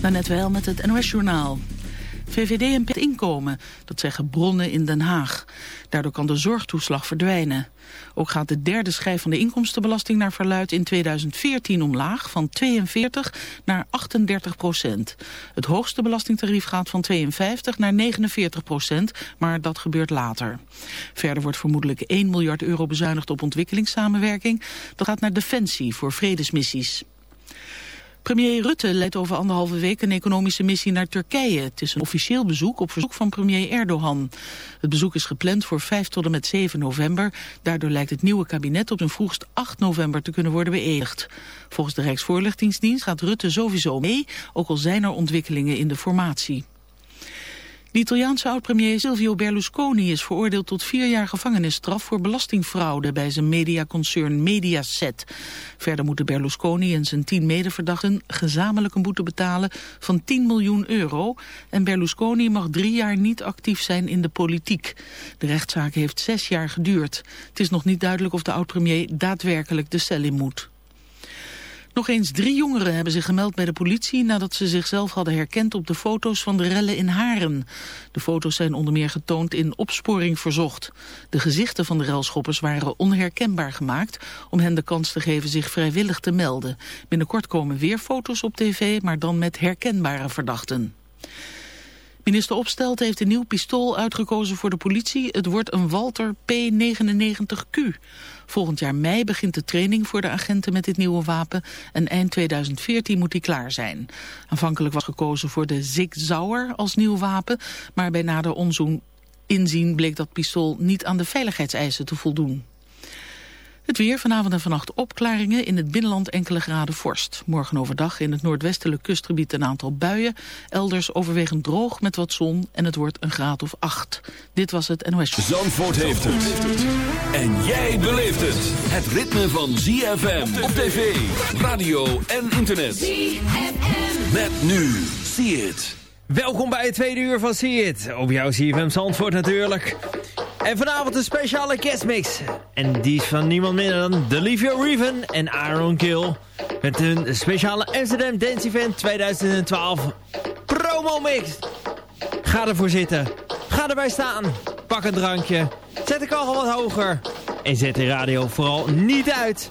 Daarnet wel met het NOS-journaal. VVD en het inkomen, dat zeggen bronnen in Den Haag. Daardoor kan de zorgtoeslag verdwijnen. Ook gaat de derde schijf van de inkomstenbelasting naar verluid in 2014 omlaag van 42 naar 38 procent. Het hoogste belastingtarief gaat van 52 naar 49 procent, maar dat gebeurt later. Verder wordt vermoedelijk 1 miljard euro bezuinigd op ontwikkelingssamenwerking. Dat gaat naar defensie voor vredesmissies. Premier Rutte leidt over anderhalve week een economische missie naar Turkije. Het is een officieel bezoek op verzoek van premier Erdogan. Het bezoek is gepland voor 5 tot en met 7 november. Daardoor lijkt het nieuwe kabinet op zijn vroegst 8 november te kunnen worden beëdigd. Volgens de Rijksvoorlichtingsdienst gaat Rutte sowieso mee, ook al zijn er ontwikkelingen in de formatie. De Italiaanse oud-premier Silvio Berlusconi is veroordeeld tot vier jaar gevangenisstraf voor belastingfraude bij zijn mediaconcern Mediaset. Verder moeten Berlusconi en zijn tien medeverdachten gezamenlijk een boete betalen van 10 miljoen euro. En Berlusconi mag drie jaar niet actief zijn in de politiek. De rechtszaak heeft zes jaar geduurd. Het is nog niet duidelijk of de oud-premier daadwerkelijk de cel in moet. Nog eens drie jongeren hebben zich gemeld bij de politie nadat ze zichzelf hadden herkend op de foto's van de rellen in Haren. De foto's zijn onder meer getoond in opsporing verzocht. De gezichten van de relschoppers waren onherkenbaar gemaakt om hen de kans te geven zich vrijwillig te melden. Binnenkort komen weer foto's op tv, maar dan met herkenbare verdachten. Minister Opstelt heeft een nieuw pistool uitgekozen voor de politie. Het wordt een Walter P99Q. Volgend jaar mei begint de training voor de agenten met dit nieuwe wapen en eind 2014 moet die klaar zijn. Aanvankelijk was gekozen voor de Zig Zauer als nieuw wapen, maar bij nader onzoen inzien bleek dat pistool niet aan de veiligheidseisen te voldoen. Het weer vanavond en vannacht opklaringen. In het binnenland enkele graden vorst. Morgen overdag in het noordwestelijk kustgebied een aantal buien. Elders overwegend droog met wat zon. En het wordt een graad of acht. Dit was het NOS. Zandvoort heeft het. En jij beleeft het. Het ritme van ZFM op tv, radio en internet. ZFM. Met nu. See it. Welkom bij het tweede uur van See It. Op jouw CFM Zandvoort natuurlijk. En vanavond een speciale guestmix. En die is van niemand minder dan Delivio Reven en Aaron Kill. Met hun speciale Amsterdam Dance Event 2012 promo mix. Ga ervoor zitten. Ga erbij staan. Pak een drankje. Zet de kachel wat hoger. En zet de radio vooral niet uit.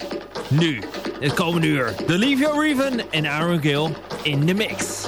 Nu, het komende uur. Delivio Reven en Aaron Kill in de mix.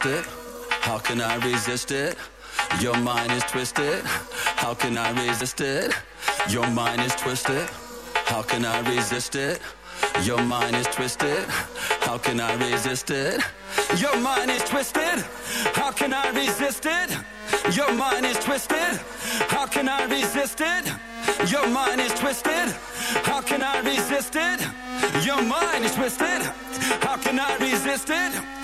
is twisted. How can I resist it? Your mind is twisted. How can I resist it? Your mind is twisted. How can I resist it? Your mind is twisted. How can I resist it? Your mind is twisted. How can I resist it? Your mind is twisted. How can I resist it? Your mind is twisted. How can I resist it? Your mind is twisted. How can I resist it?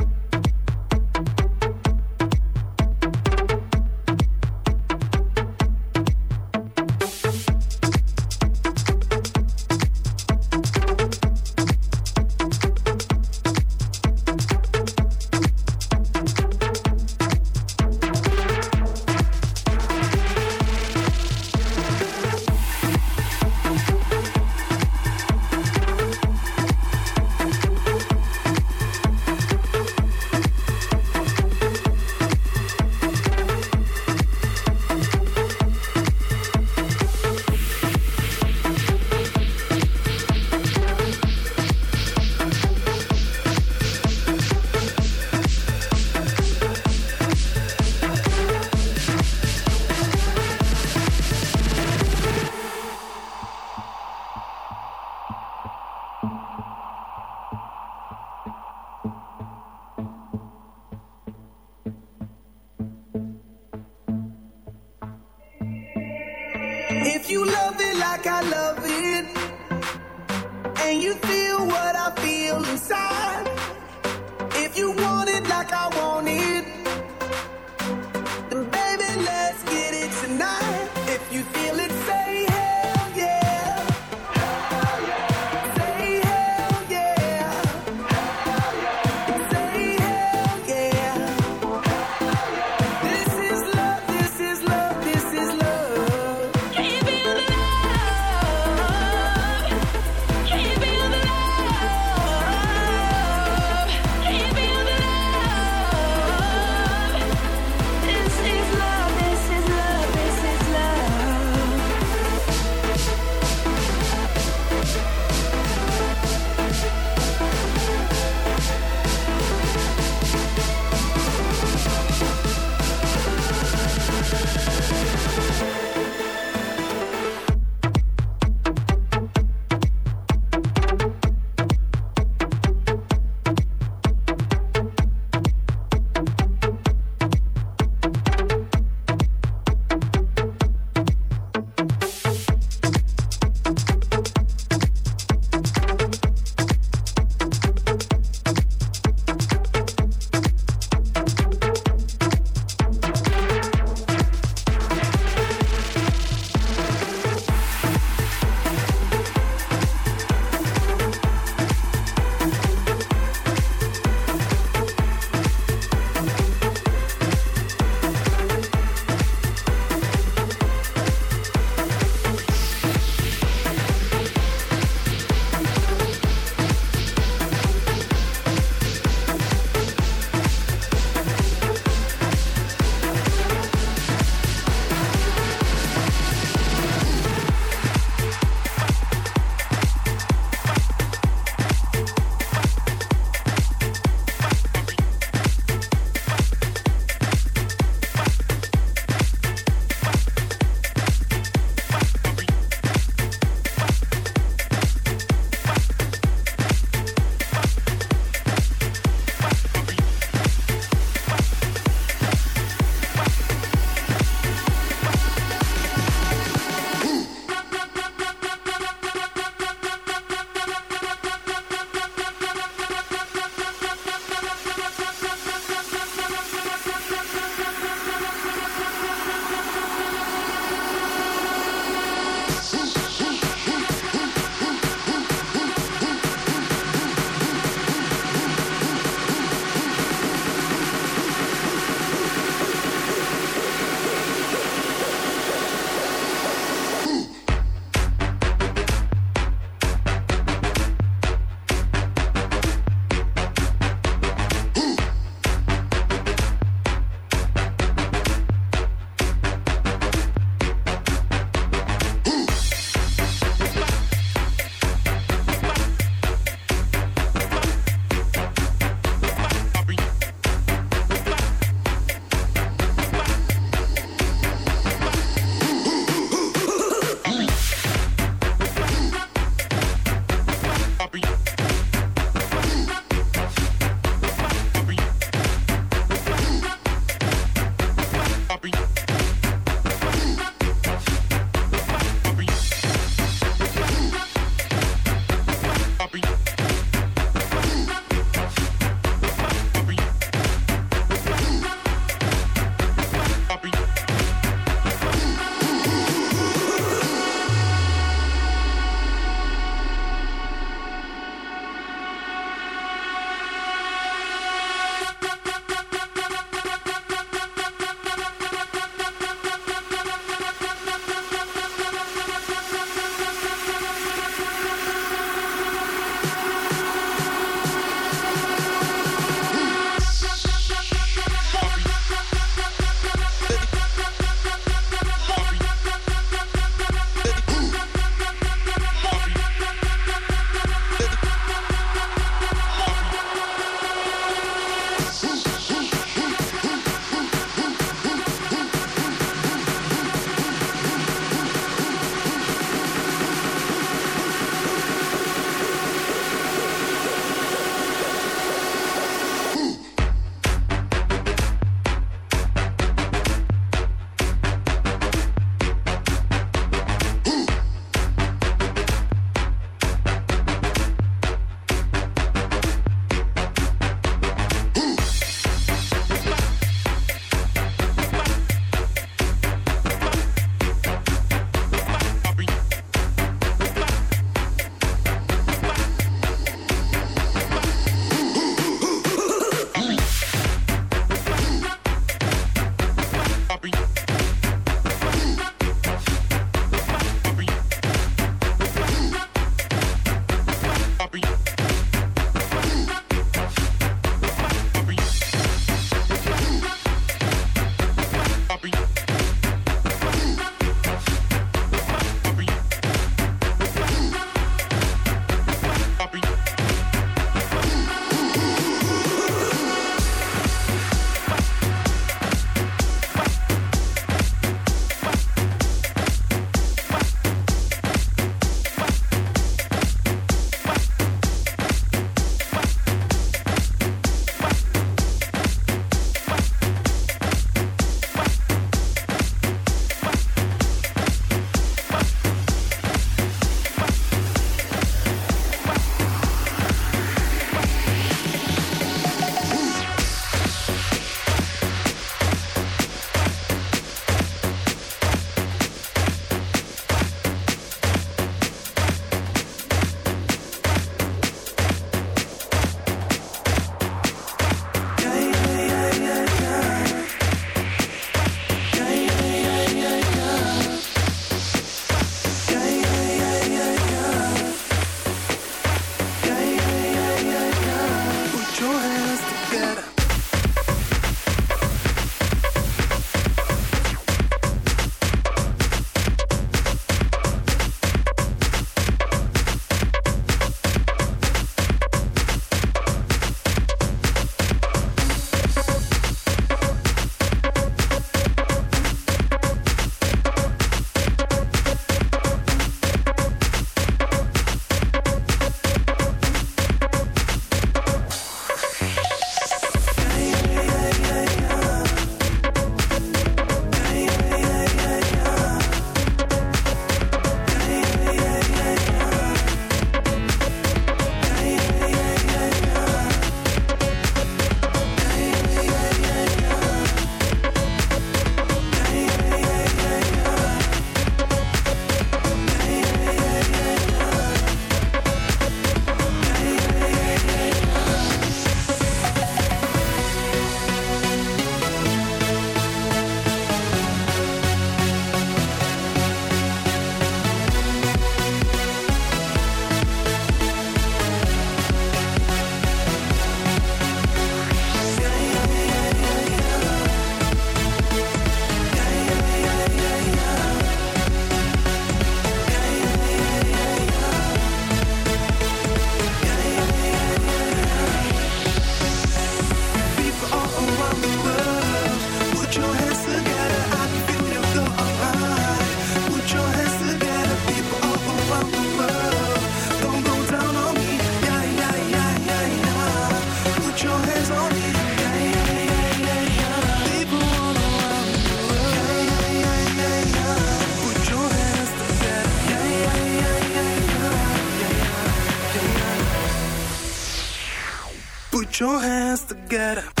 get up.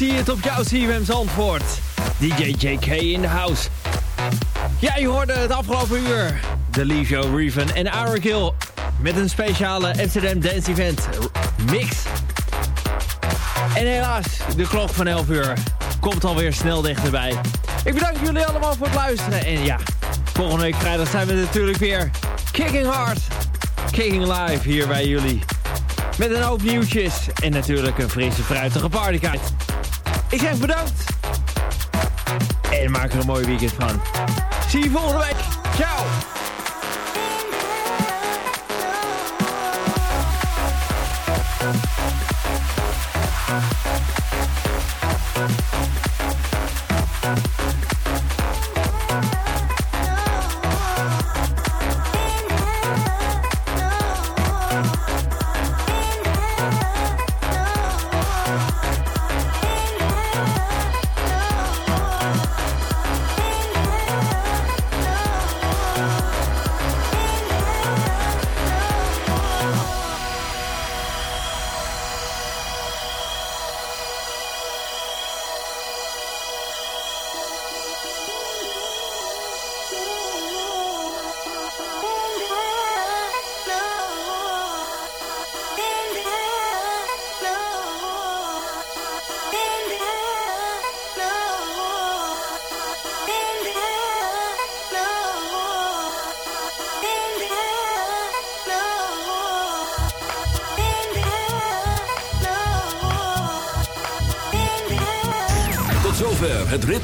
Zie het op jouw CFM Zandvoort. DJ JK in de house. Ja, je hoorde het afgelopen uur. De Leave Reven en Aaron Kill. Met een speciale Amsterdam Dance Event mix. En helaas, de klok van 11 uur komt alweer snel dichterbij. Ik bedank jullie allemaal voor het luisteren. En ja, volgende week vrijdag zijn we natuurlijk weer kicking hard. Kicking live hier bij jullie. Met een hoop nieuwtjes en natuurlijk een frisse fruitige partykaart. Ik zeg bedankt. En maak er een mooi weekend van. Zie je volgende week. Ciao.